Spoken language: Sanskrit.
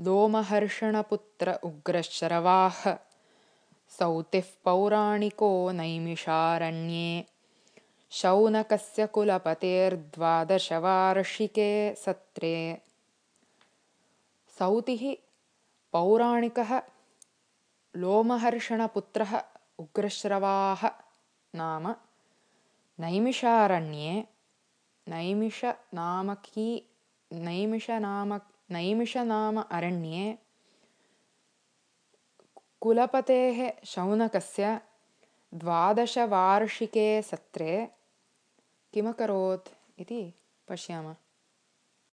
लोमहर्षणपुत्र उग्रशरवाः सौतिः पौराणिको नैमिषारण्ये शौनकस्य कुलपतेर्द्वादशवार्षिके सत्रे सौतिः पौराणिकः लोमहर्षणपुत्रः उग्रश्रवाः नाम नैमिषारण्ये नैमिषनामकी नैमिषनाम नैमिषनाम अरण्ये कुलपतेः शौनकस्य द्वादशवार्षिके सत्रे किमकरोत् इति पश्यामः